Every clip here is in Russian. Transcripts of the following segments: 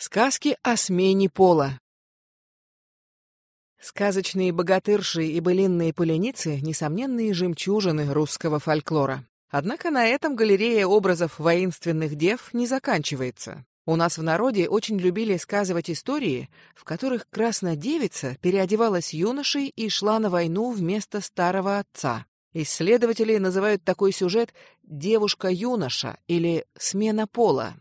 Сказки о смене пола. Сказочные богатырши и былинные поленицы — несомненные жемчужины русского фольклора. Однако на этом галерея образов воинственных дев не заканчивается. У нас в народе очень любили сказывать истории, в которых краснодевица переодевалась юношей и шла на войну вместо старого отца. Исследователи называют такой сюжет «девушка-юноша» или «смена пола».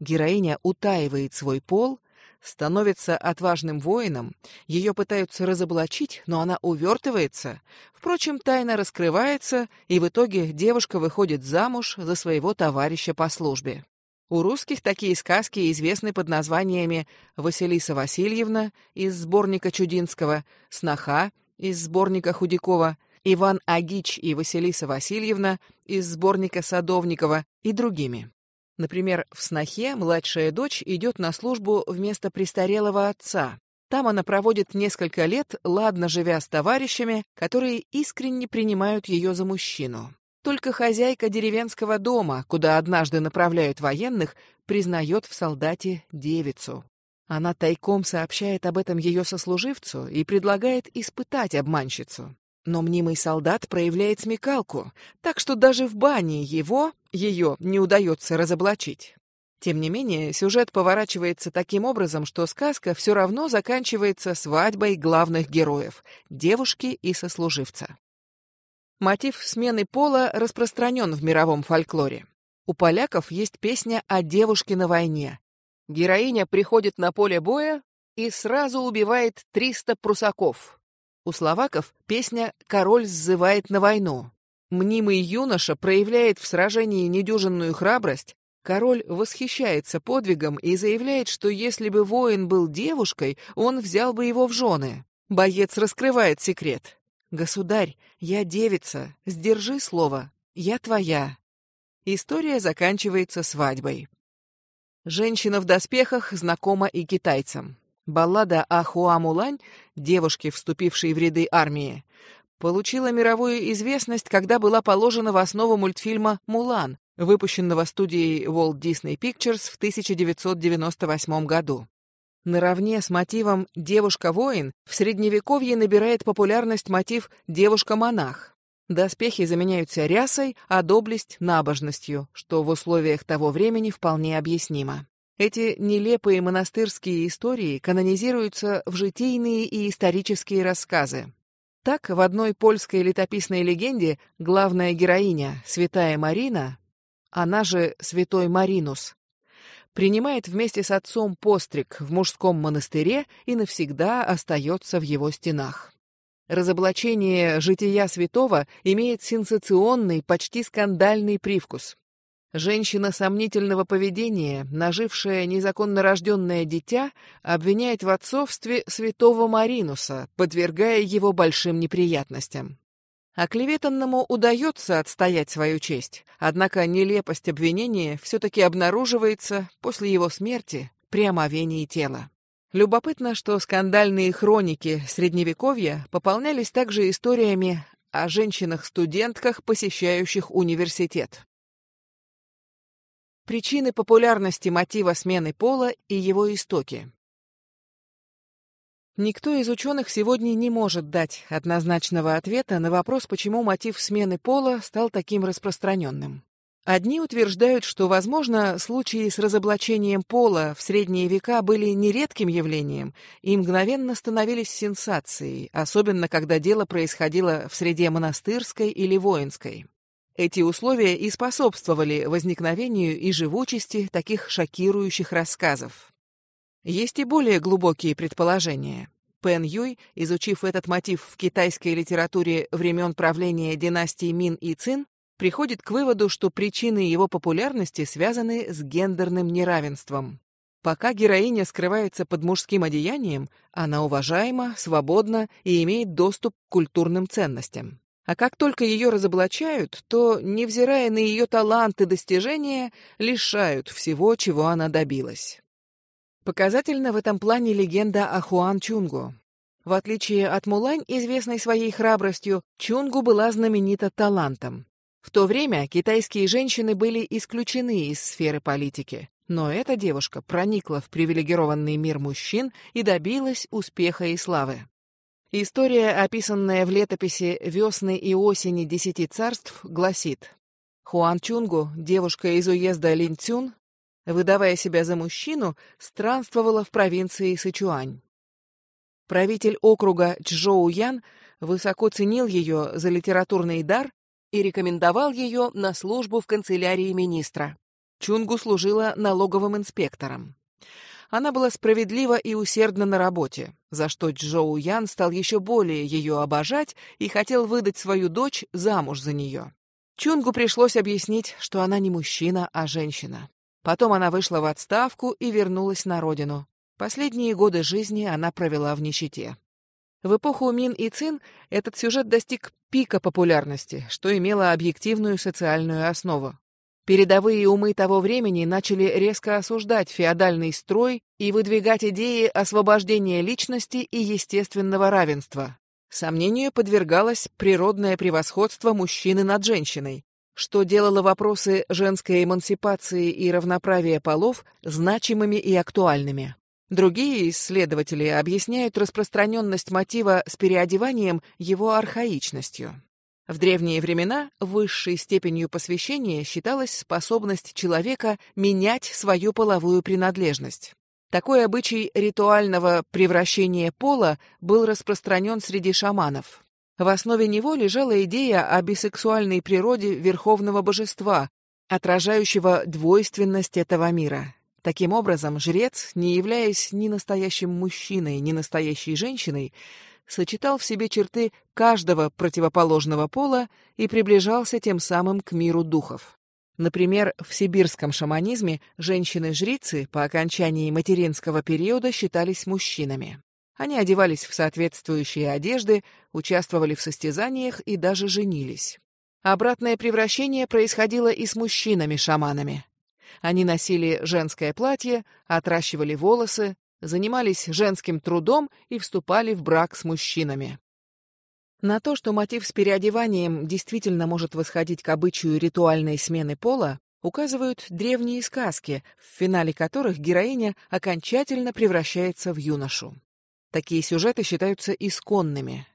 Героиня утаивает свой пол, становится отважным воином, ее пытаются разоблачить, но она увертывается. Впрочем, тайна раскрывается, и в итоге девушка выходит замуж за своего товарища по службе. У русских такие сказки известны под названиями «Василиса Васильевна» из сборника Чудинского, «Сноха» из сборника Худякова, «Иван Агич и Василиса Васильевна» из сборника Садовникова и другими. Например, в «Снохе» младшая дочь идет на службу вместо престарелого отца. Там она проводит несколько лет, ладно живя с товарищами, которые искренне принимают ее за мужчину. Только хозяйка деревенского дома, куда однажды направляют военных, признает в солдате девицу. Она тайком сообщает об этом ее сослуживцу и предлагает испытать обманщицу. Но мнимый солдат проявляет смекалку, так что даже в бане его, ее, не удается разоблачить. Тем не менее, сюжет поворачивается таким образом, что сказка все равно заканчивается свадьбой главных героев — девушки и сослуживца. Мотив смены пола распространен в мировом фольклоре. У поляков есть песня о девушке на войне. Героиня приходит на поле боя и сразу убивает 300 прусаков, у словаков песня «Король сзывает на войну». Мнимый юноша проявляет в сражении недюжинную храбрость, король восхищается подвигом и заявляет, что если бы воин был девушкой, он взял бы его в жены. Боец раскрывает секрет. «Государь, я девица, сдержи слово, я твоя». История заканчивается свадьбой. Женщина в доспехах знакома и китайцам. Баллада о Хуамулань, девушке, вступившей в ряды армии, получила мировую известность, когда была положена в основу мультфильма «Мулан», выпущенного студией Walt Disney Pictures в 1998 году. Наравне с мотивом «девушка-воин» в Средневековье набирает популярность мотив «девушка-монах». Доспехи заменяются рясой, а доблесть — набожностью, что в условиях того времени вполне объяснимо. Эти нелепые монастырские истории канонизируются в житийные и исторические рассказы. Так, в одной польской летописной легенде главная героиня, святая Марина, она же святой Маринус, принимает вместе с отцом постриг в мужском монастыре и навсегда остается в его стенах. Разоблачение жития святого имеет сенсационный, почти скандальный привкус. Женщина сомнительного поведения, нажившая незаконно рожденное дитя, обвиняет в отцовстве святого Маринуса, подвергая его большим неприятностям. Оклеветанному удается отстоять свою честь, однако нелепость обвинения все-таки обнаруживается после его смерти при омовении тела. Любопытно, что скандальные хроники Средневековья пополнялись также историями о женщинах-студентках, посещающих университет. Причины популярности мотива смены пола и его истоки. Никто из ученых сегодня не может дать однозначного ответа на вопрос, почему мотив смены пола стал таким распространенным. Одни утверждают, что, возможно, случаи с разоблачением пола в средние века были нередким явлением и мгновенно становились сенсацией, особенно когда дело происходило в среде монастырской или воинской. Эти условия и способствовали возникновению и живучести таких шокирующих рассказов. Есть и более глубокие предположения. Пен Юй, изучив этот мотив в китайской литературе времен правления династий Мин и Цин, приходит к выводу, что причины его популярности связаны с гендерным неравенством. Пока героиня скрывается под мужским одеянием, она уважаема, свободна и имеет доступ к культурным ценностям. А как только ее разоблачают, то, невзирая на ее таланты и достижения, лишают всего, чего она добилась. Показательна в этом плане легенда о Хуан Чунгу. В отличие от Мулань, известной своей храбростью, Чунгу была знаменита талантом. В то время китайские женщины были исключены из сферы политики, Но эта девушка проникла в привилегированный мир мужчин и добилась успеха и славы. История, описанная в летописи «Весны и осени десяти царств», гласит Хуан Чунгу, девушка из уезда Линцюн, выдавая себя за мужчину, странствовала в провинции Сычуань. Правитель округа Чжоу Ян высоко ценил ее за литературный дар и рекомендовал ее на службу в канцелярии министра. Чунгу служила налоговым инспектором. Она была справедлива и усердна на работе, за что Чжоу Ян стал еще более ее обожать и хотел выдать свою дочь замуж за нее. Чунгу пришлось объяснить, что она не мужчина, а женщина. Потом она вышла в отставку и вернулась на родину. Последние годы жизни она провела в нищете. В эпоху Мин и Цин этот сюжет достиг пика популярности, что имело объективную социальную основу. Передовые умы того времени начали резко осуждать феодальный строй и выдвигать идеи освобождения личности и естественного равенства. Сомнению подвергалось природное превосходство мужчины над женщиной, что делало вопросы женской эмансипации и равноправия полов значимыми и актуальными. Другие исследователи объясняют распространенность мотива с переодеванием его архаичностью. В древние времена высшей степенью посвящения считалась способность человека менять свою половую принадлежность. Такой обычай ритуального превращения пола был распространен среди шаманов. В основе него лежала идея о бисексуальной природе верховного божества, отражающего двойственность этого мира. Таким образом, жрец, не являясь ни настоящим мужчиной, ни настоящей женщиной, сочетал в себе черты каждого противоположного пола и приближался тем самым к миру духов. Например, в сибирском шаманизме женщины-жрицы по окончании материнского периода считались мужчинами. Они одевались в соответствующие одежды, участвовали в состязаниях и даже женились. Обратное превращение происходило и с мужчинами-шаманами. Они носили женское платье, отращивали волосы, занимались женским трудом и вступали в брак с мужчинами. На то, что мотив с переодеванием действительно может восходить к обычаю ритуальной смены пола, указывают древние сказки, в финале которых героиня окончательно превращается в юношу. Такие сюжеты считаются исконными.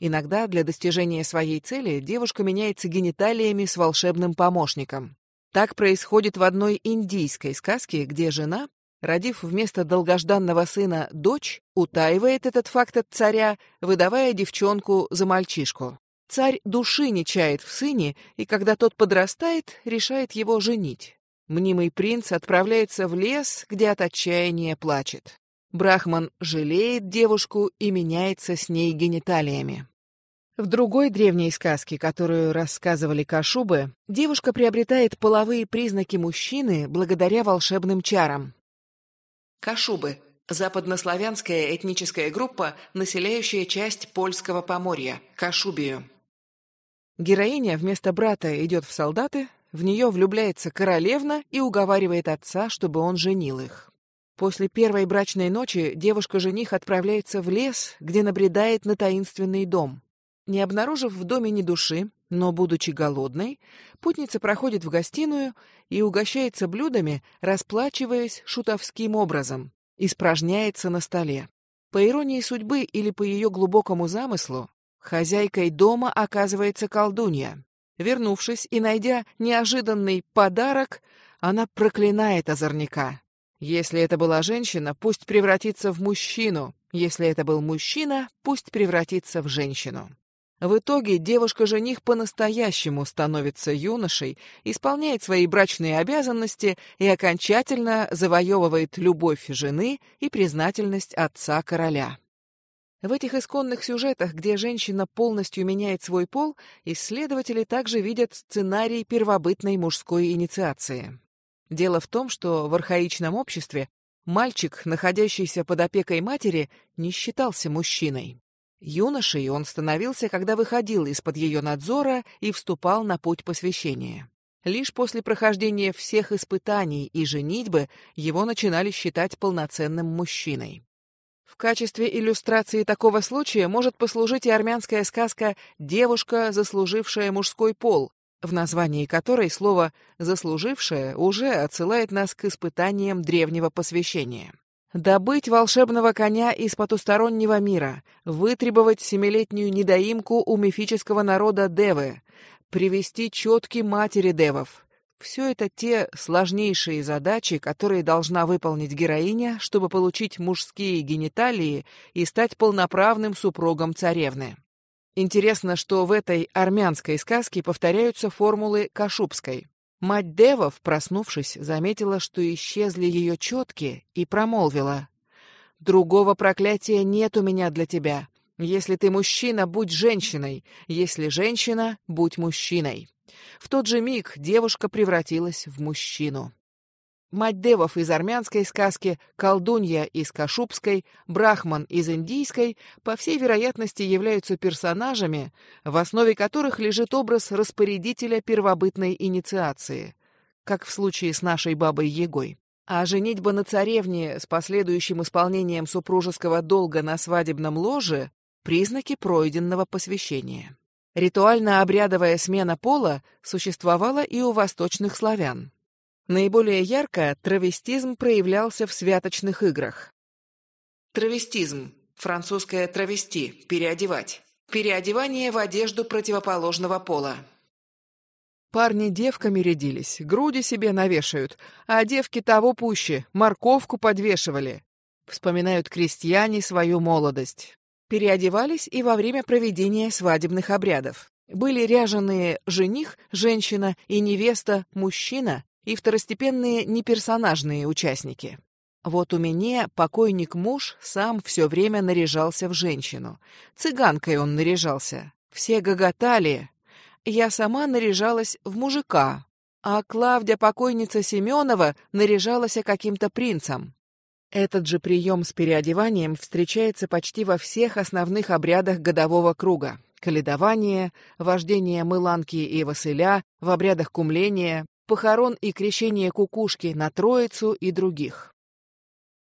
Иногда для достижения своей цели девушка меняется гениталиями с волшебным помощником. Так происходит в одной индийской сказке, где жена родив вместо долгожданного сына дочь, утаивает этот факт от царя, выдавая девчонку за мальчишку. Царь души не чает в сыне, и когда тот подрастает, решает его женить. Мнимый принц отправляется в лес, где от отчаяния плачет. Брахман жалеет девушку и меняется с ней гениталиями. В другой древней сказке, которую рассказывали Кашубы, девушка приобретает половые признаки мужчины благодаря волшебным чарам. Кашубы – западнославянская этническая группа, населяющая часть польского поморья – Кашубию. Героиня вместо брата идет в солдаты, в нее влюбляется королевна и уговаривает отца, чтобы он женил их. После первой брачной ночи девушка-жених отправляется в лес, где набредает на таинственный дом. Не обнаружив в доме ни души, но, будучи голодной, путница проходит в гостиную и угощается блюдами, расплачиваясь шутовским образом, испражняется на столе. По иронии судьбы или по ее глубокому замыслу, хозяйкой дома оказывается колдунья. Вернувшись и найдя неожиданный подарок, она проклинает озорника. Если это была женщина, пусть превратится в мужчину. Если это был мужчина, пусть превратится в женщину. В итоге девушка-жених по-настоящему становится юношей, исполняет свои брачные обязанности и окончательно завоевывает любовь жены и признательность отца короля. В этих исконных сюжетах, где женщина полностью меняет свой пол, исследователи также видят сценарий первобытной мужской инициации. Дело в том, что в архаичном обществе мальчик, находящийся под опекой матери, не считался мужчиной. Юношей он становился, когда выходил из-под ее надзора и вступал на путь посвящения. Лишь после прохождения всех испытаний и женитьбы его начинали считать полноценным мужчиной. В качестве иллюстрации такого случая может послужить и армянская сказка «Девушка, заслужившая мужской пол», в названии которой слово «заслужившее» уже отсылает нас к испытаниям древнего посвящения. Добыть волшебного коня из потустороннего мира, вытребовать семилетнюю недоимку у мифического народа Девы, привести четки матери Девов. Все это те сложнейшие задачи, которые должна выполнить героиня, чтобы получить мужские гениталии и стать полноправным супругом царевны. Интересно, что в этой армянской сказке повторяются формулы Кашубской. Мать Девов, проснувшись, заметила, что исчезли ее четки, и промолвила. «Другого проклятия нет у меня для тебя. Если ты мужчина, будь женщиной. Если женщина, будь мужчиной». В тот же миг девушка превратилась в мужчину. Мать Девов из армянской сказки, колдунья из кашубской, брахман из индийской, по всей вероятности являются персонажами, в основе которых лежит образ распорядителя первобытной инициации, как в случае с нашей бабой Егой. А женитьба на царевне с последующим исполнением супружеского долга на свадебном ложе – признаки пройденного посвящения. Ритуально-обрядовая смена пола существовала и у восточных славян. Наиболее ярко травестизм проявлялся в святочных играх. Травестизм. Французское травести – переодевать. Переодевание в одежду противоположного пола. Парни девками рядились, груди себе навешают, а девки того пуще, морковку подвешивали. Вспоминают крестьяне свою молодость. Переодевались и во время проведения свадебных обрядов. Были ряженые жених, женщина и невеста, мужчина, и второстепенные неперсонажные участники. Вот у меня покойник-муж сам все время наряжался в женщину. Цыганкой он наряжался. Все гоготали. Я сама наряжалась в мужика, а Клавдия, покойница Семенова, наряжалась каким-то принцем. Этот же прием с переодеванием встречается почти во всех основных обрядах годового круга. Каледование, вождение мыланки и васыля, в обрядах кумления, похорон и крещения кукушки на Троицу и других.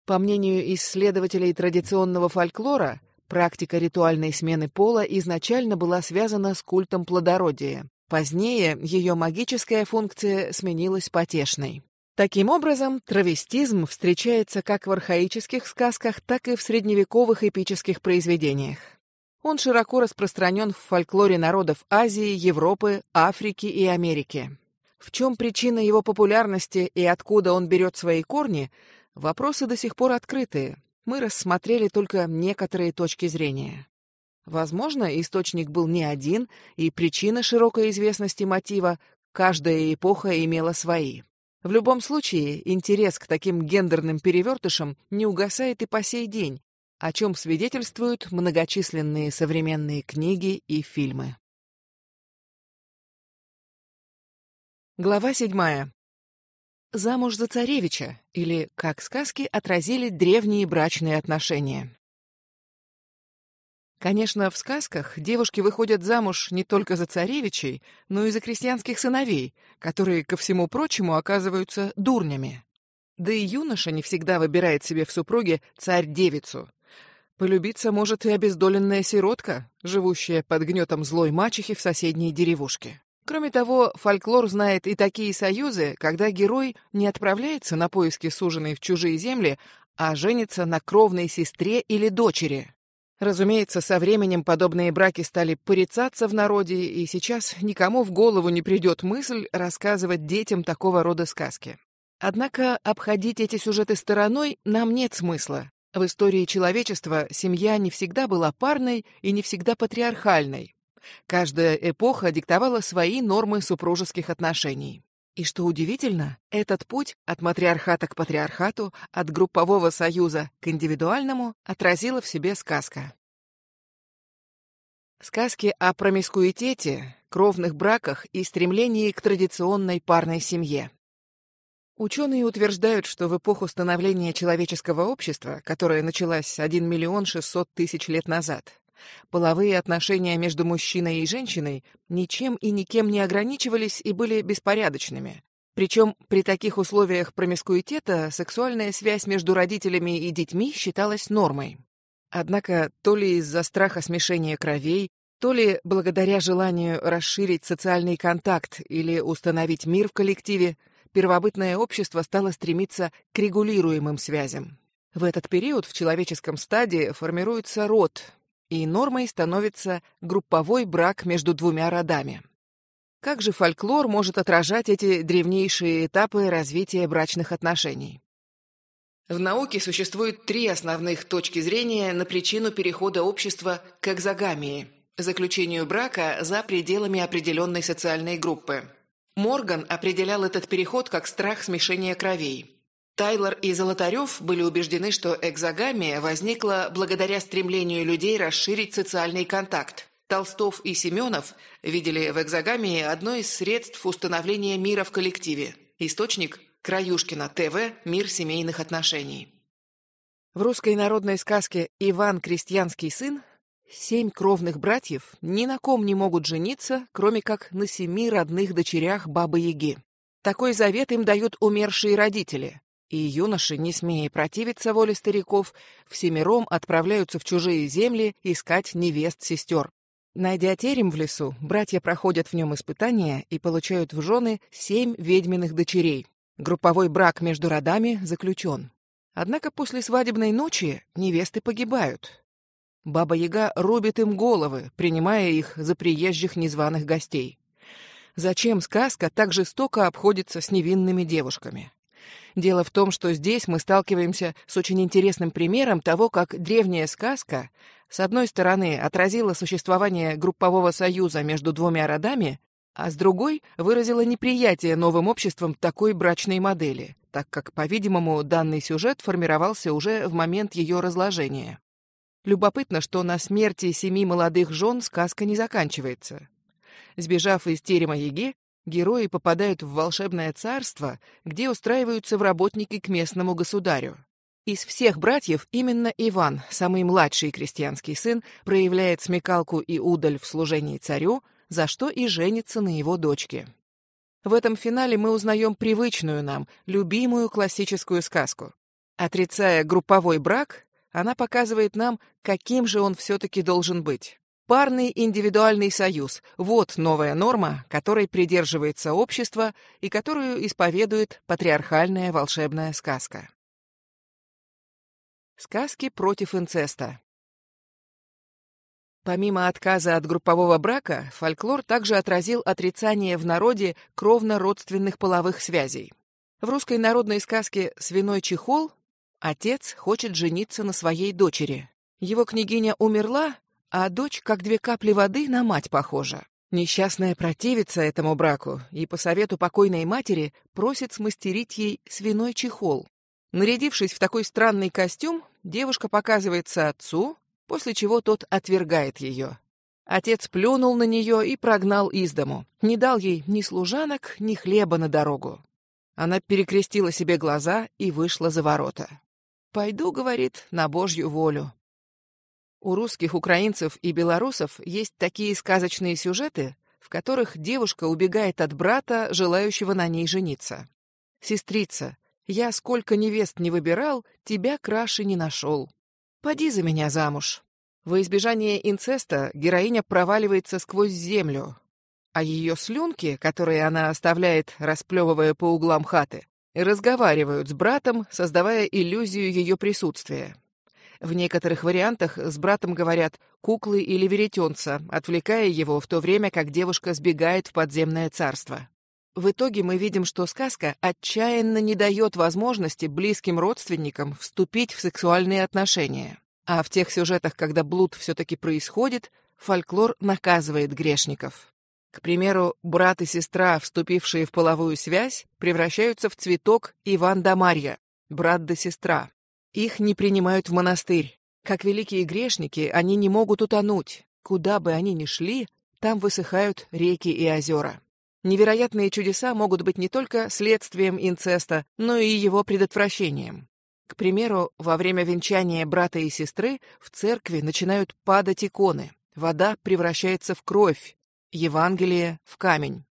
По мнению исследователей традиционного фольклора, практика ритуальной смены пола изначально была связана с культом плодородия. Позднее ее магическая функция сменилась потешной. Таким образом, травестизм встречается как в архаических сказках, так и в средневековых эпических произведениях. Он широко распространен в фольклоре народов Азии, Европы, Африки и Америки. В чем причина его популярности и откуда он берет свои корни, вопросы до сих пор открытые. Мы рассмотрели только некоторые точки зрения. Возможно, источник был не один, и причина широкой известности мотива каждая эпоха имела свои. В любом случае, интерес к таким гендерным перевертышам не угасает и по сей день, о чем свидетельствуют многочисленные современные книги и фильмы. Глава седьмая. Замуж за царевича, или как сказки отразили древние брачные отношения. Конечно, в сказках девушки выходят замуж не только за царевичей, но и за крестьянских сыновей, которые, ко всему прочему, оказываются дурнями. Да и юноша не всегда выбирает себе в супруге царь-девицу. Полюбиться может и обездоленная сиротка, живущая под гнетом злой мачехи в соседней деревушке. Кроме того, фольклор знает и такие союзы, когда герой не отправляется на поиски суженой в чужие земли, а женится на кровной сестре или дочери. Разумеется, со временем подобные браки стали порицаться в народе, и сейчас никому в голову не придет мысль рассказывать детям такого рода сказки. Однако обходить эти сюжеты стороной нам нет смысла. В истории человечества семья не всегда была парной и не всегда патриархальной. Каждая эпоха диктовала свои нормы супружеских отношений. И что удивительно, этот путь от матриархата к патриархату, от группового союза к индивидуальному отразила в себе сказка. Сказки о промискуитете, кровных браках и стремлении к традиционной парной семье. Ученые утверждают, что в эпоху становления человеческого общества, которая началась 1 миллион 600 тысяч лет назад, Половые отношения между мужчиной и женщиной ничем и никем не ограничивались и были беспорядочными. Причем при таких условиях промискуитета сексуальная связь между родителями и детьми считалась нормой. Однако то ли из-за страха смешения кровей, То ли благодаря желанию расширить социальный контакт или установить мир в коллективе, первобытное общество стало стремиться к регулируемым связям. В этот период в человеческом стадии формируется род, и нормой становится групповой брак между двумя родами. Как же фольклор может отражать эти древнейшие этапы развития брачных отношений? В науке существует три основных точки зрения на причину перехода общества к экзогамии – заключению брака за пределами определенной социальной группы. Морган определял этот переход как страх смешения кровей. Тайлор и Золотарев были убеждены, что экзогамия возникла благодаря стремлению людей расширить социальный контакт. Толстов и Семенов видели в экзогамии одно из средств установления мира в коллективе. Источник – Краюшкина, ТВ «Мир семейных отношений». В русской народной сказке «Иван Крестьянский сын» семь кровных братьев ни на ком не могут жениться, кроме как на семи родных дочерях Бабы-Яги. Такой завет им дают умершие родители и юноши, не смея противиться воле стариков, всемиром отправляются в чужие земли искать невест-сестер. Найдя терем в лесу, братья проходят в нем испытания и получают в жены семь ведьминых дочерей. Групповой брак между родами заключен. Однако после свадебной ночи невесты погибают. Баба-яга рубит им головы, принимая их за приезжих незваных гостей. Зачем сказка так жестоко обходится с невинными девушками? Дело в том, что здесь мы сталкиваемся с очень интересным примером того, как древняя сказка, с одной стороны, отразила существование группового союза между двумя родами, а с другой выразила неприятие новым обществом такой брачной модели, так как, по-видимому, данный сюжет формировался уже в момент ее разложения. Любопытно, что на смерти семи молодых жен сказка не заканчивается. Сбежав из терема Еги, герои попадают в волшебное царство, где устраиваются в работники к местному государю. Из всех братьев именно Иван, самый младший крестьянский сын, проявляет смекалку и удаль в служении царю, за что и женится на его дочке. В этом финале мы узнаем привычную нам, любимую классическую сказку. Отрицая групповой брак, она показывает нам, каким же он все-таки должен быть. Парный индивидуальный союз – вот новая норма, которой придерживается общество и которую исповедует патриархальная волшебная сказка. Сказки против инцеста. Помимо отказа от группового брака, фольклор также отразил отрицание в народе кровно-родственных половых связей. В русской народной сказке «Свиной чехол» отец хочет жениться на своей дочери. Его княгиня умерла, а дочь, как две капли воды, на мать похожа. Несчастная противится этому браку и по совету покойной матери просит смастерить ей свиной чехол. Нарядившись в такой странный костюм, девушка показывается отцу, после чего тот отвергает ее. Отец плюнул на нее и прогнал из дому, не дал ей ни служанок, ни хлеба на дорогу. Она перекрестила себе глаза и вышла за ворота. «Пойду, — говорит, — на Божью волю». У русских, украинцев и белорусов есть такие сказочные сюжеты, в которых девушка убегает от брата, желающего на ней жениться. «Сестрица, я сколько невест не выбирал, тебя краше не нашел. Поди за меня замуж». Во избежание инцеста героиня проваливается сквозь землю, а ее слюнки, которые она оставляет, расплевывая по углам хаты, разговаривают с братом, создавая иллюзию ее присутствия. В некоторых вариантах с братом говорят «куклы» или «веретенца», отвлекая его в то время, как девушка сбегает в подземное царство. В итоге мы видим, что сказка отчаянно не дает возможности близким родственникам вступить в сексуальные отношения. А в тех сюжетах, когда блуд все-таки происходит, фольклор наказывает грешников. К примеру, брат и сестра, вступившие в половую связь, превращаются в цветок Иван да Марья, брат да сестра, их не принимают в монастырь. Как великие грешники, они не могут утонуть. Куда бы они ни шли, там высыхают реки и озера. Невероятные чудеса могут быть не только следствием инцеста, но и его предотвращением. К примеру, во время венчания брата и сестры в церкви начинают падать иконы. Вода превращается в кровь, Евангелие — в камень.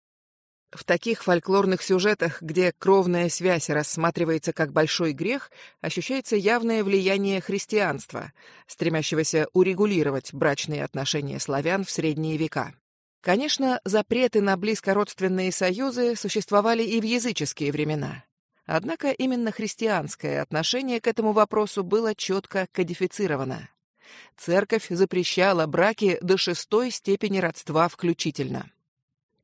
В таких фольклорных сюжетах, где кровная связь рассматривается как большой грех, ощущается явное влияние христианства, стремящегося урегулировать брачные отношения славян в средние века. Конечно, запреты на близкородственные союзы существовали и в языческие времена. Однако именно христианское отношение к этому вопросу было четко кодифицировано. Церковь запрещала браки до шестой степени родства включительно.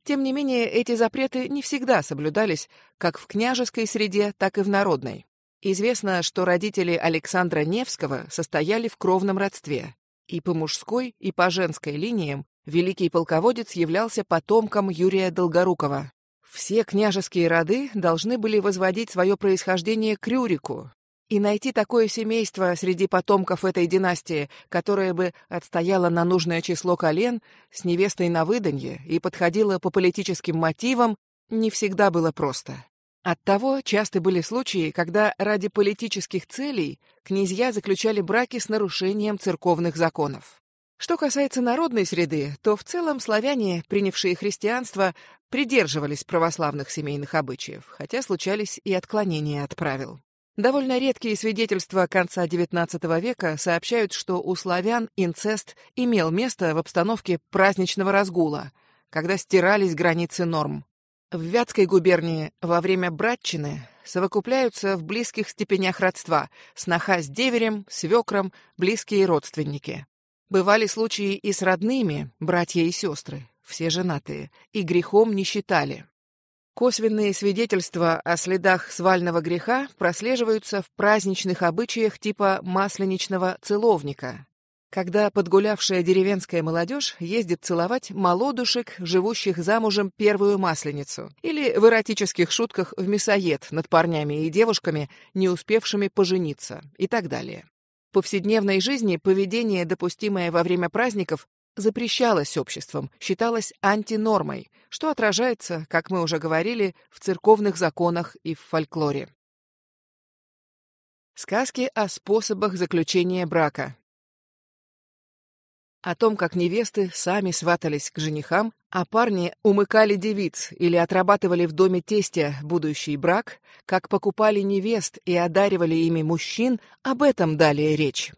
Тем не менее, эти запреты не всегда соблюдались как в княжеской среде, так и в народной. Известно, что родители Александра Невского состояли в кровном родстве. И по мужской, и по женской линиям великий полководец являлся потомком Юрия Долгорукова. Все княжеские роды должны были возводить свое происхождение к Рюрику, и найти такое семейство среди потомков этой династии, которое бы отстояло на нужное число колен, с невестой на выданье и подходило по политическим мотивам, не всегда было просто. Оттого часто были случаи, когда ради политических целей князья заключали браки с нарушением церковных законов. Что касается народной среды, то в целом славяне, принявшие христианство, придерживались православных семейных обычаев, хотя случались и отклонения от правил. Довольно редкие свидетельства конца XIX века сообщают, что у славян инцест имел место в обстановке праздничного разгула, когда стирались границы норм. В Вятской губернии во время братчины совокупляются в близких степенях родства сноха с деверем, свекром, близкие родственники. Бывали случаи и с родными, братья и сестры, все женатые, и грехом не считали. Косвенные свидетельства о следах свального греха прослеживаются в праздничных обычаях типа масленичного целовника, когда подгулявшая деревенская молодежь ездит целовать молодушек, живущих замужем первую масленицу, или в эротических шутках в мясоед над парнями и девушками, не успевшими пожениться, и так далее. В повседневной жизни поведение, допустимое во время праздников, запрещалось обществом, считалось антинормой, что отражается, как мы уже говорили, в церковных законах и в фольклоре. Сказки о способах заключения брака. О том, как невесты сами сватались к женихам, а парни умыкали девиц или отрабатывали в доме тестя будущий брак, как покупали невест и одаривали ими мужчин, об этом далее речь.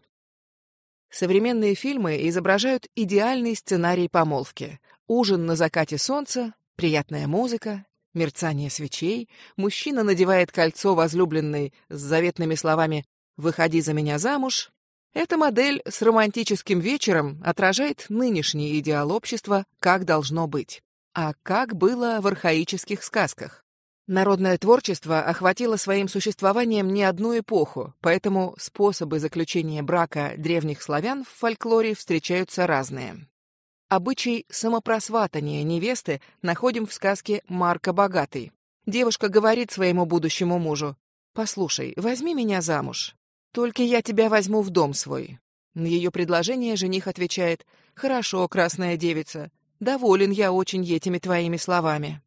Современные фильмы изображают идеальный сценарий помолвки. Ужин на закате солнца, приятная музыка, мерцание свечей, мужчина надевает кольцо возлюбленной с заветными словами «Выходи за меня замуж». Эта модель с романтическим вечером отражает нынешний идеал общества, как должно быть. А как было в архаических сказках. Народное творчество охватило своим существованием не одну эпоху, поэтому способы заключения брака древних славян в фольклоре встречаются разные. Обычай самопросватания невесты находим в сказке «Марка Богатый». Девушка говорит своему будущему мужу, «Послушай, возьми меня замуж. Только я тебя возьму в дом свой». На ее предложение жених отвечает, «Хорошо, красная девица, доволен я очень этими твоими словами»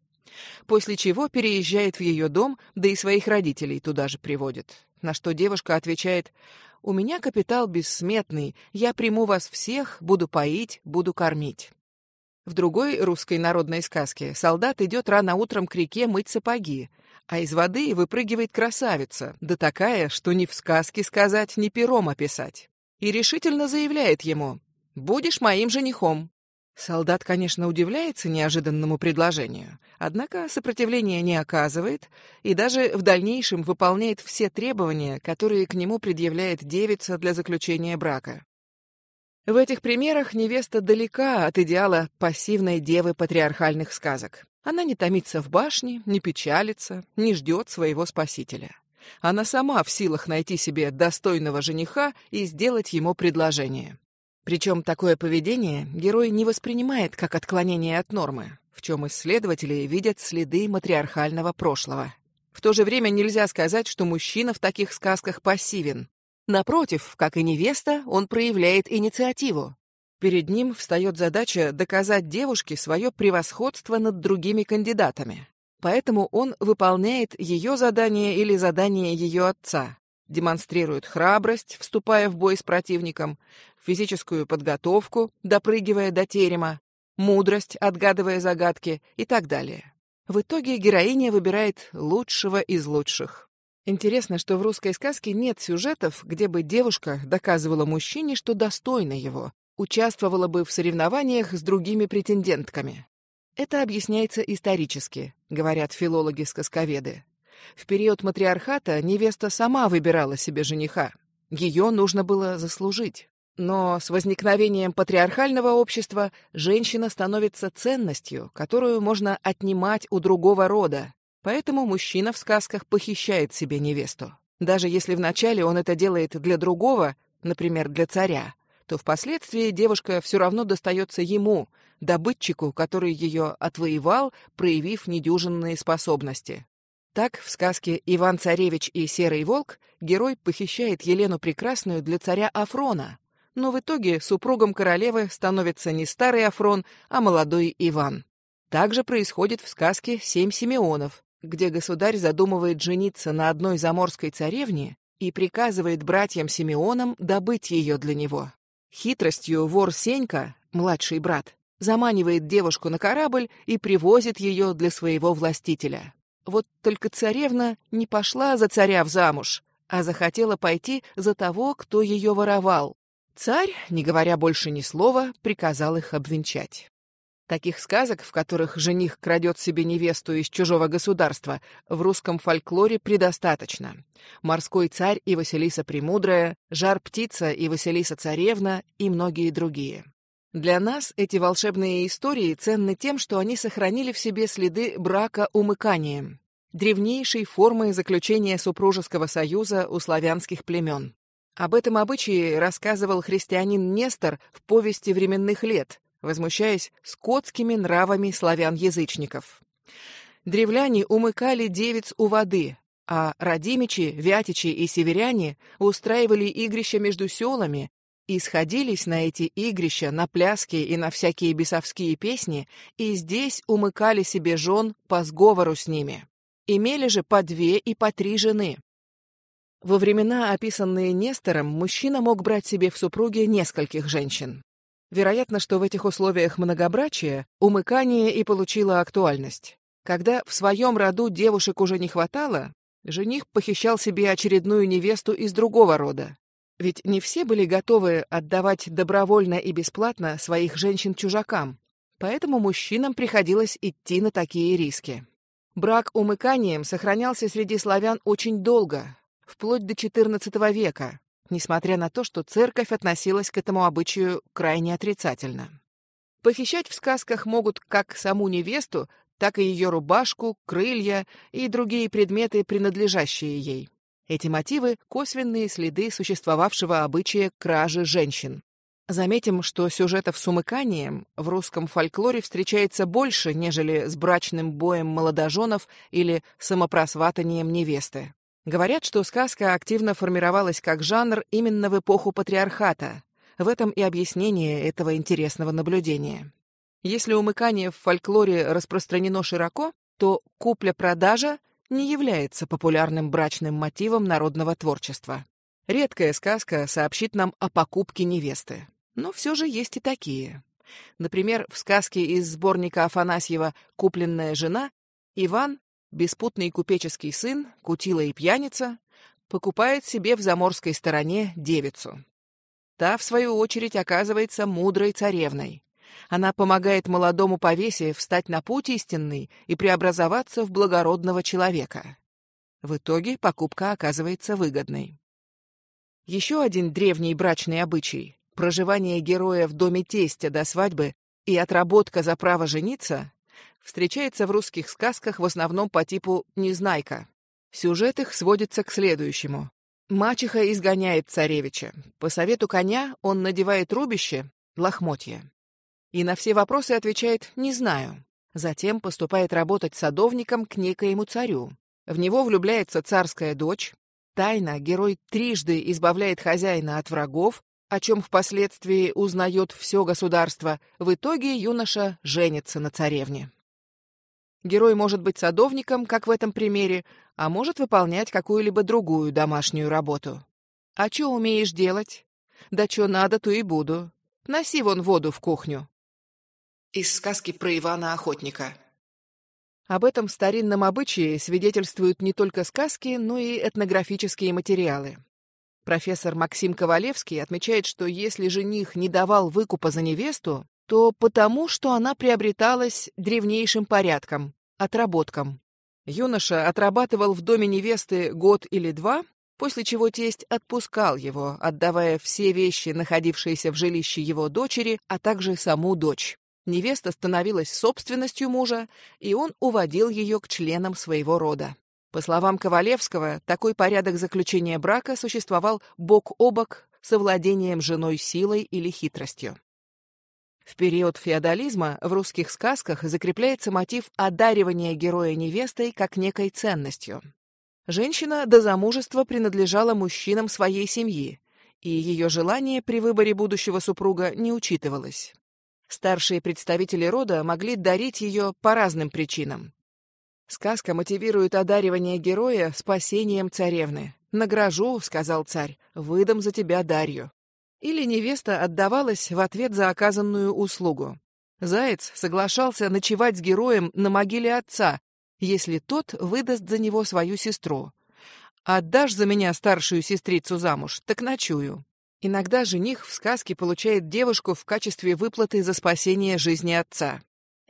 после чего переезжает в ее дом, да и своих родителей туда же приводит. На что девушка отвечает «У меня капитал бессметный, я приму вас всех, буду поить, буду кормить». В другой русской народной сказке солдат идет рано утром к реке мыть сапоги, а из воды выпрыгивает красавица, да такая, что ни в сказке сказать, ни пером описать. И решительно заявляет ему «Будешь моим женихом». Солдат, конечно, удивляется неожиданному предложению, однако сопротивления не оказывает и даже в дальнейшем выполняет все требования, которые к нему предъявляет девица для заключения брака. В этих примерах невеста далека от идеала пассивной девы патриархальных сказок. Она не томится в башне, не печалится, не ждет своего спасителя. Она сама в силах найти себе достойного жениха и сделать ему предложение. Причем такое поведение герой не воспринимает как отклонение от нормы, в чем исследователи видят следы матриархального прошлого. В то же время нельзя сказать, что мужчина в таких сказках пассивен. Напротив, как и невеста, он проявляет инициативу. Перед ним встает задача доказать девушке свое превосходство над другими кандидатами. Поэтому он выполняет ее задание или задание ее отца, демонстрирует храбрость, вступая в бой с противником, физическую подготовку, допрыгивая до терема, мудрость, отгадывая загадки и так далее. В итоге героиня выбирает лучшего из лучших. Интересно, что в русской сказке нет сюжетов, где бы девушка доказывала мужчине, что достойна его, участвовала бы в соревнованиях с другими претендентками. Это объясняется исторически, говорят филологи-сказковеды. В период матриархата невеста сама выбирала себе жениха. Ее нужно было заслужить. Но с возникновением патриархального общества женщина становится ценностью, которую можно отнимать у другого рода. Поэтому мужчина в сказках похищает себе невесту. Даже если вначале он это делает для другого, например, для царя, то впоследствии девушка все равно достается ему, добытчику, который ее отвоевал, проявив недюжинные способности. Так, в сказке «Иван-царевич и серый волк» герой похищает Елену Прекрасную для царя Афрона, но в итоге супругом королевы становится не старый Афрон, а молодой Иван. Также происходит в сказке «Семь Симеонов», где государь задумывает жениться на одной заморской царевне и приказывает братьям Симеонам добыть ее для него. Хитростью вор Сенька, младший брат, заманивает девушку на корабль и привозит ее для своего властителя. Вот только царевна не пошла за царя в замуж, а захотела пойти за того, кто ее воровал. Царь, не говоря больше ни слова, приказал их обвенчать. Таких сказок, в которых жених крадет себе невесту из чужого государства, в русском фольклоре предостаточно. «Морской царь» и «Василиса Премудрая», «Жар-птица» и «Василиса Царевна» и многие другие. Для нас эти волшебные истории ценны тем, что они сохранили в себе следы брака умыканием, древнейшей формы заключения супружеского союза у славянских племен. Об этом обычае рассказывал христианин Нестор в повести временных лет, возмущаясь скотскими нравами славян-язычников. Древляне умыкали девиц у воды, а родимичи, вятичи и северяне устраивали игрища между селами и сходились на эти игрища, на пляски и на всякие бесовские песни, и здесь умыкали себе жен по сговору с ними. Имели же по две и по три жены. Во времена, описанные Нестором, мужчина мог брать себе в супруги нескольких женщин. Вероятно, что в этих условиях многобрачия умыкание и получило актуальность. Когда в своем роду девушек уже не хватало, жених похищал себе очередную невесту из другого рода, ведь не все были готовы отдавать добровольно и бесплатно своих женщин чужакам, поэтому мужчинам приходилось идти на такие риски. Брак умыканием сохранялся среди славян очень долго, вплоть до XIV века, несмотря на то, что церковь относилась к этому обычаю крайне отрицательно. Похищать в сказках могут как саму невесту, так и ее рубашку, крылья и другие предметы, принадлежащие ей. Эти мотивы — косвенные следы существовавшего обычая кражи женщин. Заметим, что сюжетов с умыканием в русском фольклоре встречается больше, нежели с брачным боем молодоженов или самопросватанием невесты. Говорят, что сказка активно формировалась как жанр именно в эпоху патриархата. В этом и объяснение этого интересного наблюдения. Если умыкание в фольклоре распространено широко, то купля-продажа не является популярным брачным мотивом народного творчества. Редкая сказка сообщит нам о покупке невесты. Но все же есть и такие. Например, в сказке из сборника Афанасьева «Купленная жена» Иван, беспутный купеческий сын, кутила и пьяница, покупает себе в заморской стороне девицу. Та, в свою очередь, оказывается мудрой царевной. Она помогает молодому повесе встать на путь истинный и преобразоваться в благородного человека. В итоге покупка оказывается выгодной. Еще один древний брачный обычай — проживание героя в доме тестя до свадьбы и отработка за право жениться — встречается в русских сказках в основном по типу «Незнайка». Сюжет их сводится к следующему. Мачеха изгоняет царевича. По совету коня он надевает рубище, лохмотья, и на все вопросы отвечает «не знаю». Затем поступает работать садовником к некоему царю. В него влюбляется царская дочь. Тайно герой трижды избавляет хозяина от врагов, о чем впоследствии узнает все государство. В итоге юноша женится на царевне. Герой может быть садовником, как в этом примере, а может выполнять какую-либо другую домашнюю работу. А что умеешь делать? Да что надо, то и буду. Носи вон воду в кухню. Из сказки про Ивана Охотника. Об этом старинном обычае свидетельствуют не только сказки, но и этнографические материалы. Профессор Максим Ковалевский отмечает, что если жених не давал выкупа за невесту, то потому, что она приобреталась древнейшим порядком, отработком. Юноша отрабатывал в доме невесты год или два, после чего тесть отпускал его, отдавая все вещи, находившиеся в жилище его дочери, а также саму дочь. Невеста становилась собственностью мужа, и он уводил ее к членам своего рода. По словам Ковалевского, такой порядок заключения брака существовал бок о бок со владением женой силой или хитростью. В период феодализма в русских сказках закрепляется мотив одаривания героя невестой как некой ценностью. Женщина до замужества принадлежала мужчинам своей семьи, и ее желание при выборе будущего супруга не учитывалось. Старшие представители рода могли дарить ее по разным причинам. Сказка мотивирует одаривание героя спасением царевны. «Награжу», — сказал царь, — «выдам за тебя Дарью». Или невеста отдавалась в ответ за оказанную услугу. Заяц соглашался ночевать с героем на могиле отца, если тот выдаст за него свою сестру. «Отдашь за меня старшую сестрицу замуж, так ночую». Иногда жених в сказке получает девушку в качестве выплаты за спасение жизни отца.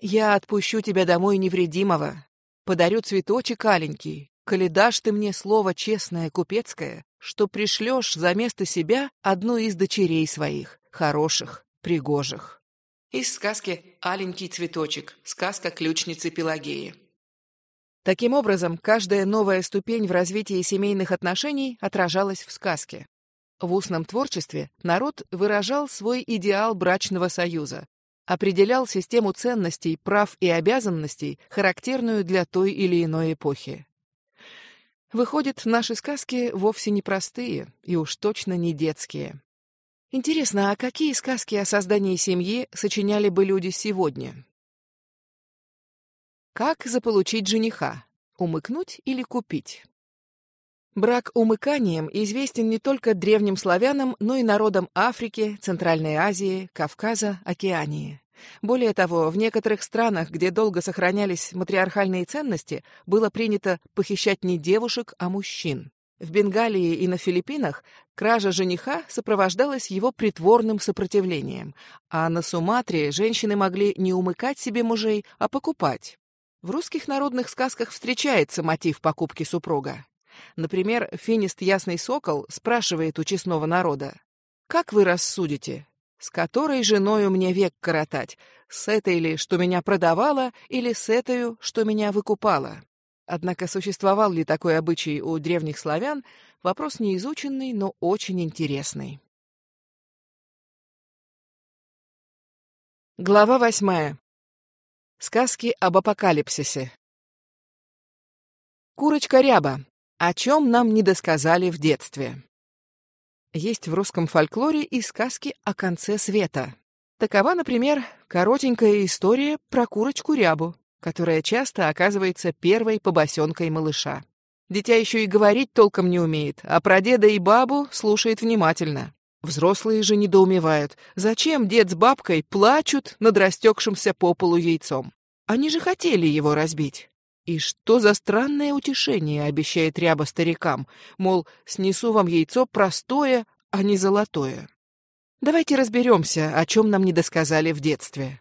«Я отпущу тебя домой невредимого. Подарю цветочек аленький. Коли дашь ты мне слово честное купецкое, что пришлешь за место себя одну из дочерей своих, хороших, пригожих». Из сказки «Аленький цветочек», сказка ключницы Пелагеи. Таким образом, каждая новая ступень в развитии семейных отношений отражалась в сказке. В устном творчестве народ выражал свой идеал брачного союза, определял систему ценностей, прав и обязанностей, характерную для той или иной эпохи. Выходит, наши сказки вовсе не простые и уж точно не детские. Интересно, а какие сказки о создании семьи сочиняли бы люди сегодня? Как заполучить жениха? Умыкнуть или купить? Брак умыканием известен не только древним славянам, но и народам Африки, Центральной Азии, Кавказа, Океании. Более того, в некоторых странах, где долго сохранялись матриархальные ценности, было принято похищать не девушек, а мужчин. В Бенгалии и на Филиппинах кража жениха сопровождалась его притворным сопротивлением, а на Суматре женщины могли не умыкать себе мужей, а покупать. В русских народных сказках встречается мотив покупки супруга. Например, финист Ясный Сокол спрашивает у честного народа. «Как вы рассудите? С которой женою мне век коротать? С этой ли, что меня продавала, или с этой, что меня выкупала?» Однако существовал ли такой обычай у древних славян, вопрос неизученный, но очень интересный. Глава восьмая. Сказки об апокалипсисе. Курочка Ряба. О чем нам не досказали в детстве. Есть в русском фольклоре и сказки о конце света. Такова, например, коротенькая история про курочку Рябу, которая часто оказывается первой побосенкой малыша. Дитя еще и говорить толком не умеет, а про деда и бабу слушает внимательно. Взрослые же недоумевают, зачем дед с бабкой плачут над растекшимся по полу яйцом. Они же хотели его разбить. И что за странное утешение обещает ряба старикам, мол, снесу вам яйцо простое, а не золотое. Давайте разберемся, о чем нам не досказали в детстве.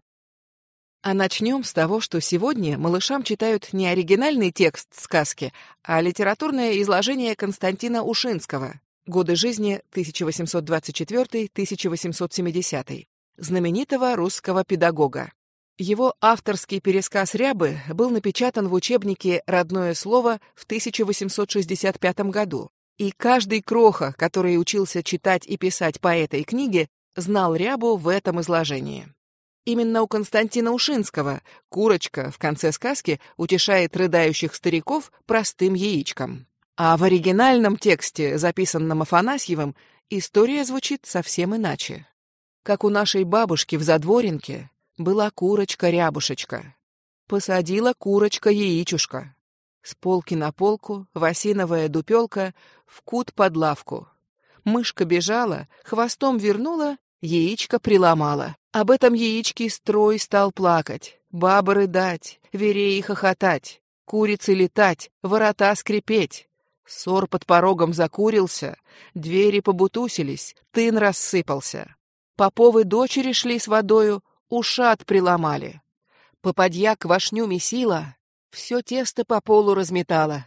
А начнем с того, что сегодня малышам читают не оригинальный текст сказки, а литературное изложение Константина Ушинского «Годы жизни 1824-1870», знаменитого русского педагога. Его авторский пересказ Рябы был напечатан в учебнике «Родное слово» в 1865 году, и каждый кроха, который учился читать и писать по этой книге, знал Рябу в этом изложении. Именно у Константина Ушинского курочка в конце сказки утешает рыдающих стариков простым яичком. А в оригинальном тексте, записанном Афанасьевым, история звучит совсем иначе. Как у нашей бабушки в Задворенке, была курочка-рябушечка. Посадила курочка-яичушка. С полки на полку, восиновая дупелка, в кут под лавку. Мышка бежала, хвостом вернула, яичко приломала. Об этом яичке строй стал плакать. бабы рыдать, вереи хохотать, курицы летать, ворота скрипеть. Сор под порогом закурился, двери побутусились, тын рассыпался. Поповы дочери шли с водою, ушат приломали. Попадья квашню месила, все тесто по полу разметала.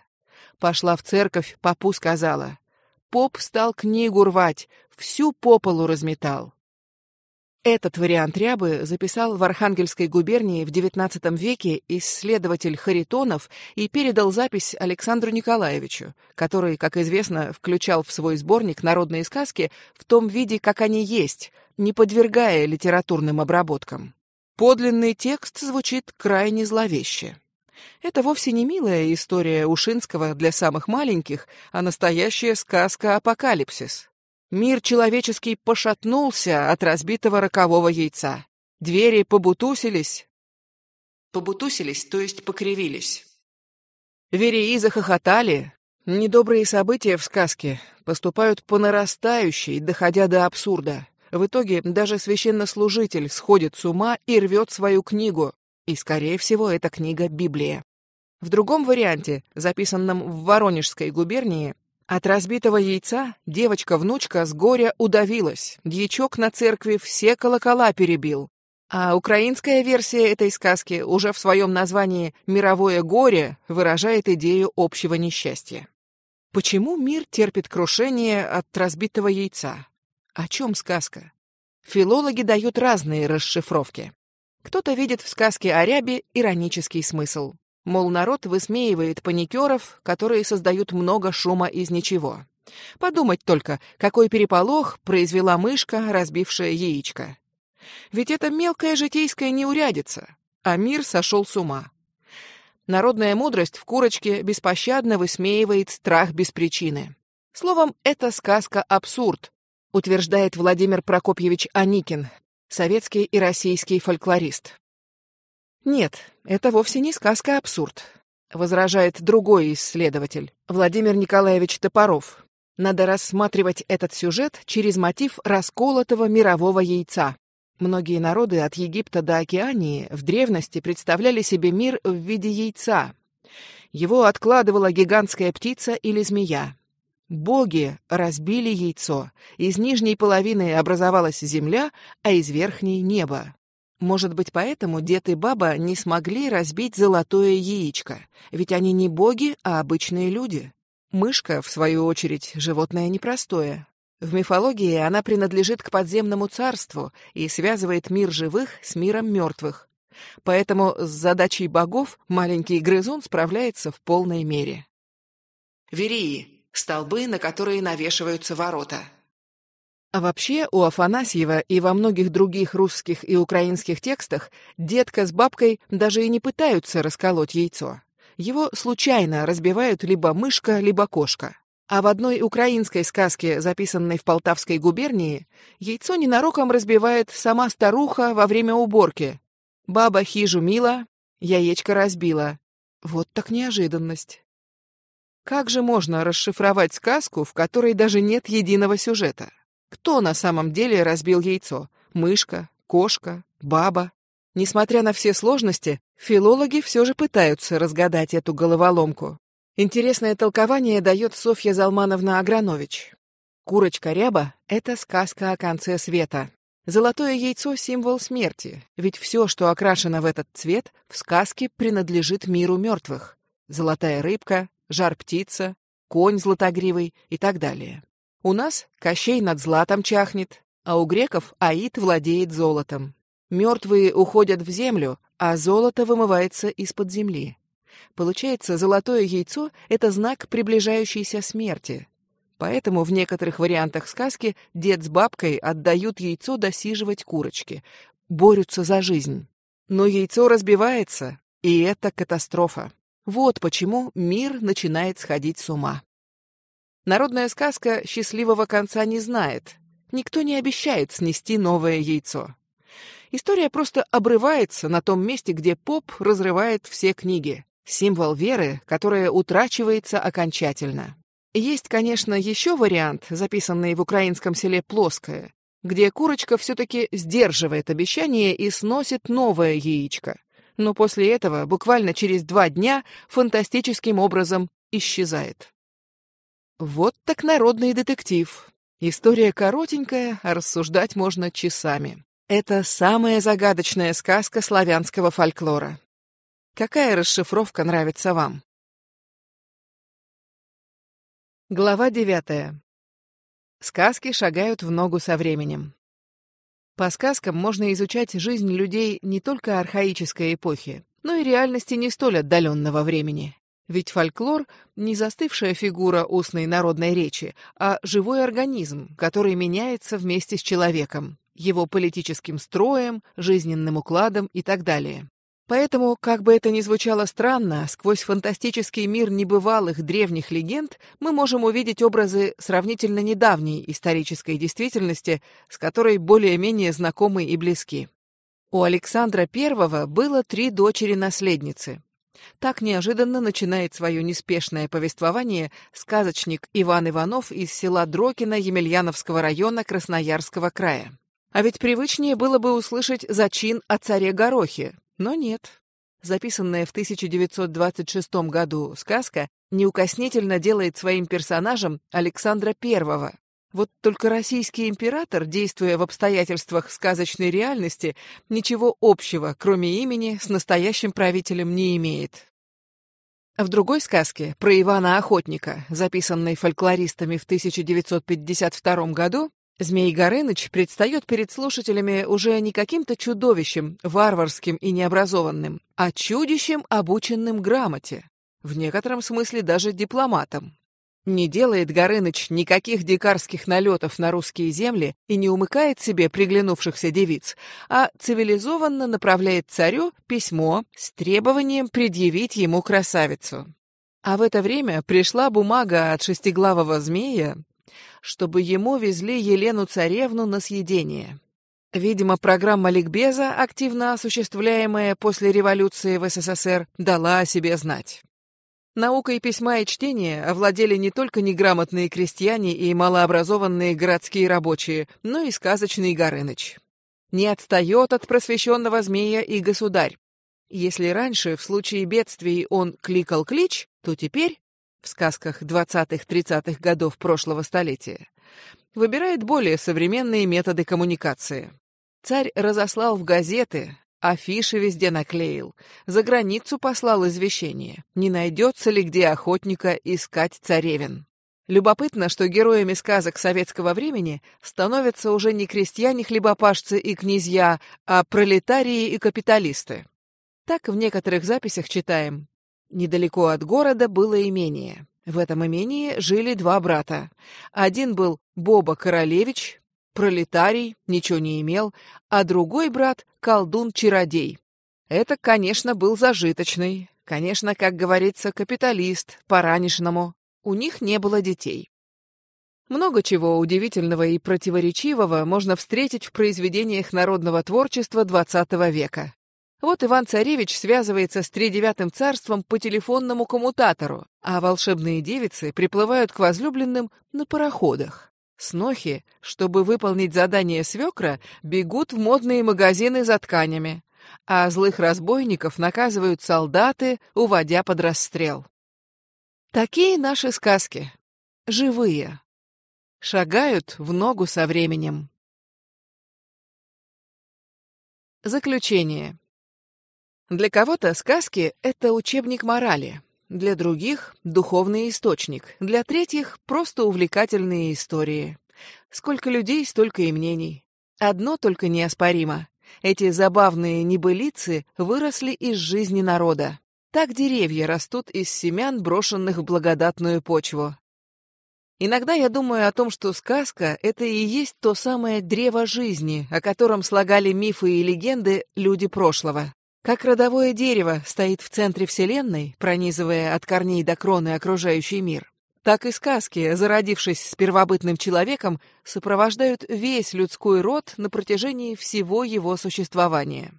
Пошла в церковь, попу сказала. Поп стал книгу рвать, всю по полу разметал. Этот вариант рябы записал в Архангельской губернии в XIX веке исследователь Харитонов и передал запись Александру Николаевичу, который, как известно, включал в свой сборник народные сказки в том виде, как они есть, не подвергая литературным обработкам. Подлинный текст звучит крайне зловеще. Это вовсе не милая история Ушинского для самых маленьких, а настоящая сказка «Апокалипсис». Мир человеческий пошатнулся от разбитого рокового яйца. Двери побутусились. Побутусились, то есть покривились. Вереи захохотали. Недобрые события в сказке поступают по нарастающей, доходя до абсурда. В итоге даже священнослужитель сходит с ума и рвет свою книгу. И, скорее всего, эта книга — Библия. В другом варианте, записанном в Воронежской губернии, от разбитого яйца девочка-внучка с горя удавилась, дьячок на церкви все колокола перебил. А украинская версия этой сказки уже в своем названии «Мировое горе» выражает идею общего несчастья. Почему мир терпит крушение от разбитого яйца? О чем сказка? Филологи дают разные расшифровки. Кто-то видит в сказке о рябе иронический смысл. Мол, народ высмеивает паникеров, которые создают много шума из ничего. Подумать только, какой переполох произвела мышка, разбившая яичко. Ведь это мелкая житейская неурядица, а мир сошел с ума. Народная мудрость в курочке беспощадно высмеивает страх без причины. Словом, это сказка-абсурд, утверждает Владимир Прокопьевич Аникин, советский и российский фольклорист. Нет, это вовсе не сказка а возражает другой исследователь, Владимир Николаевич Топоров. Надо рассматривать этот сюжет через мотив расколотого мирового яйца. Многие народы от Египта до Океании в древности представляли себе мир в виде яйца. Его откладывала гигантская птица или змея. Боги разбили яйцо. Из нижней половины образовалась земля, а из верхней — небо. Может быть, поэтому дед и баба не смогли разбить золотое яичко, ведь они не боги, а обычные люди. Мышка, в свою очередь, животное непростое. В мифологии она принадлежит к подземному царству и связывает мир живых с миром мертвых. Поэтому с задачей богов маленький грызун справляется в полной мере. Верии – столбы, на которые навешиваются ворота – а вообще у Афанасьева и во многих других русских и украинских текстах детка с бабкой даже и не пытаются расколоть яйцо. Его случайно разбивают либо мышка, либо кошка. А в одной украинской сказке, записанной в Полтавской губернии, яйцо ненароком разбивает сама старуха во время уборки. Баба хижу мила, яичко разбила. Вот так неожиданность. Как же можно расшифровать сказку, в которой даже нет единого сюжета? Кто на самом деле разбил яйцо? Мышка, кошка, баба? Несмотря на все сложности, филологи все же пытаются разгадать эту головоломку. Интересное толкование дает Софья Залмановна Агранович. Курочка-ряба — это сказка о конце света. Золотое яйцо — символ смерти, ведь все, что окрашено в этот цвет, в сказке принадлежит миру мертвых. Золотая рыбка, жар-птица, конь златогривый и так далее. У нас Кощей над златом чахнет, а у греков Аид владеет золотом. Мертвые уходят в землю, а золото вымывается из-под земли. Получается, золотое яйцо — это знак приближающейся смерти. Поэтому в некоторых вариантах сказки дед с бабкой отдают яйцо досиживать курочки, борются за жизнь. Но яйцо разбивается, и это катастрофа. Вот почему мир начинает сходить с ума. Народная сказка счастливого конца не знает. Никто не обещает снести новое яйцо. История просто обрывается на том месте, где поп разрывает все книги. Символ веры, которая утрачивается окончательно. Есть, конечно, еще вариант, записанный в украинском селе Плоское, где курочка все-таки сдерживает обещание и сносит новое яичко. Но после этого, буквально через два дня, фантастическим образом исчезает. Вот так народный детектив. История коротенькая, а рассуждать можно часами. Это самая загадочная сказка славянского фольклора. Какая расшифровка нравится вам? Глава девятая. Сказки шагают в ногу со временем. По сказкам можно изучать жизнь людей не только архаической эпохи, но и реальности не столь отдаленного времени. Ведь фольклор — не застывшая фигура устной народной речи, а живой организм, который меняется вместе с человеком, его политическим строем, жизненным укладом и так далее. Поэтому, как бы это ни звучало странно, сквозь фантастический мир небывалых древних легенд мы можем увидеть образы сравнительно недавней исторической действительности, с которой более-менее знакомы и близки. У Александра I было три дочери-наследницы. Так неожиданно начинает свое неспешное повествование сказочник Иван Иванов из села Дрокино Емельяновского района Красноярского края. А ведь привычнее было бы услышать зачин о царе Горохе, но нет. Записанная в 1926 году сказка неукоснительно делает своим персонажем Александра I. Вот только российский император, действуя в обстоятельствах сказочной реальности, ничего общего, кроме имени, с настоящим правителем не имеет. В другой сказке, про Ивана Охотника, записанной фольклористами в 1952 году, Змей Горыныч предстает перед слушателями уже не каким-то чудовищем, варварским и необразованным, а чудищем, обученным грамоте, в некотором смысле даже дипломатом. Не делает Горыныч никаких дикарских налетов на русские земли и не умыкает себе приглянувшихся девиц, а цивилизованно направляет царю письмо с требованием предъявить ему красавицу. А в это время пришла бумага от шестиглавого змея, чтобы ему везли Елену-царевну на съедение. Видимо, программа ликбеза, активно осуществляемая после революции в СССР, дала о себе знать. Наукой письма и чтения овладели не только неграмотные крестьяне и малообразованные городские рабочие, но и сказочный Горыныч. Не отстает от просвещенного змея и государь. Если раньше в случае бедствий он кликал клич, то теперь в сказках 20-30-х годов прошлого столетия, выбирает более современные методы коммуникации. Царь разослал в газеты, афиши везде наклеил, за границу послал извещение, не найдется ли где охотника искать царевин. Любопытно, что героями сказок советского времени становятся уже не крестьяне-хлебопашцы и князья, а пролетарии и капиталисты. Так в некоторых записях читаем Недалеко от города было имение. В этом имении жили два брата. Один был Боба Королевич, пролетарий, ничего не имел, а другой брат — колдун-чародей. Это, конечно, был зажиточный, конечно, как говорится, капиталист, по-ранешному. У них не было детей. Много чего удивительного и противоречивого можно встретить в произведениях народного творчества XX века. Вот Иван-царевич связывается с тридевятым царством по телефонному коммутатору, а волшебные девицы приплывают к возлюбленным на пароходах. Снохи, чтобы выполнить задание свекра, бегут в модные магазины за тканями, а злых разбойников наказывают солдаты, уводя под расстрел. Такие наши сказки. Живые. Шагают в ногу со временем. Заключение. Для кого-то сказки — это учебник морали, для других — духовный источник, для третьих — просто увлекательные истории. Сколько людей, столько и мнений. Одно только неоспоримо. Эти забавные небылицы выросли из жизни народа. Так деревья растут из семян, брошенных в благодатную почву. Иногда я думаю о том, что сказка — это и есть то самое древо жизни, о котором слагали мифы и легенды люди прошлого. Как родовое дерево стоит в центре Вселенной, пронизывая от корней до кроны окружающий мир, так и сказки, зародившись с первобытным человеком, сопровождают весь людской род на протяжении всего его существования.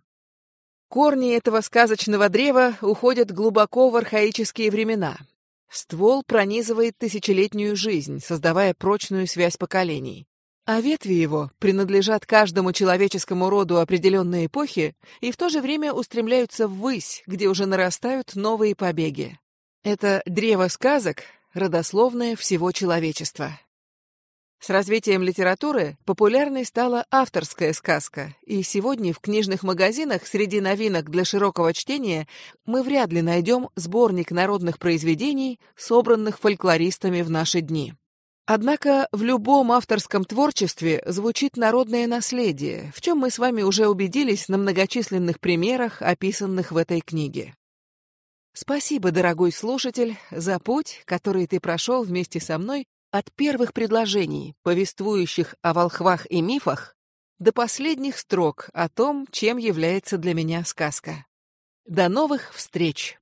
Корни этого сказочного древа уходят глубоко в архаические времена. Ствол пронизывает тысячелетнюю жизнь, создавая прочную связь поколений. А ветви его принадлежат каждому человеческому роду определенной эпохи и в то же время устремляются ввысь, где уже нарастают новые побеги. Это древо сказок, родословное всего человечества. С развитием литературы популярной стала авторская сказка, и сегодня в книжных магазинах среди новинок для широкого чтения мы вряд ли найдем сборник народных произведений, собранных фольклористами в наши дни. Однако в любом авторском творчестве звучит народное наследие, в чем мы с вами уже убедились на многочисленных примерах, описанных в этой книге. Спасибо, дорогой слушатель, за путь, который ты прошел вместе со мной от первых предложений, повествующих о волхвах и мифах, до последних строк о том, чем является для меня сказка. До новых встреч!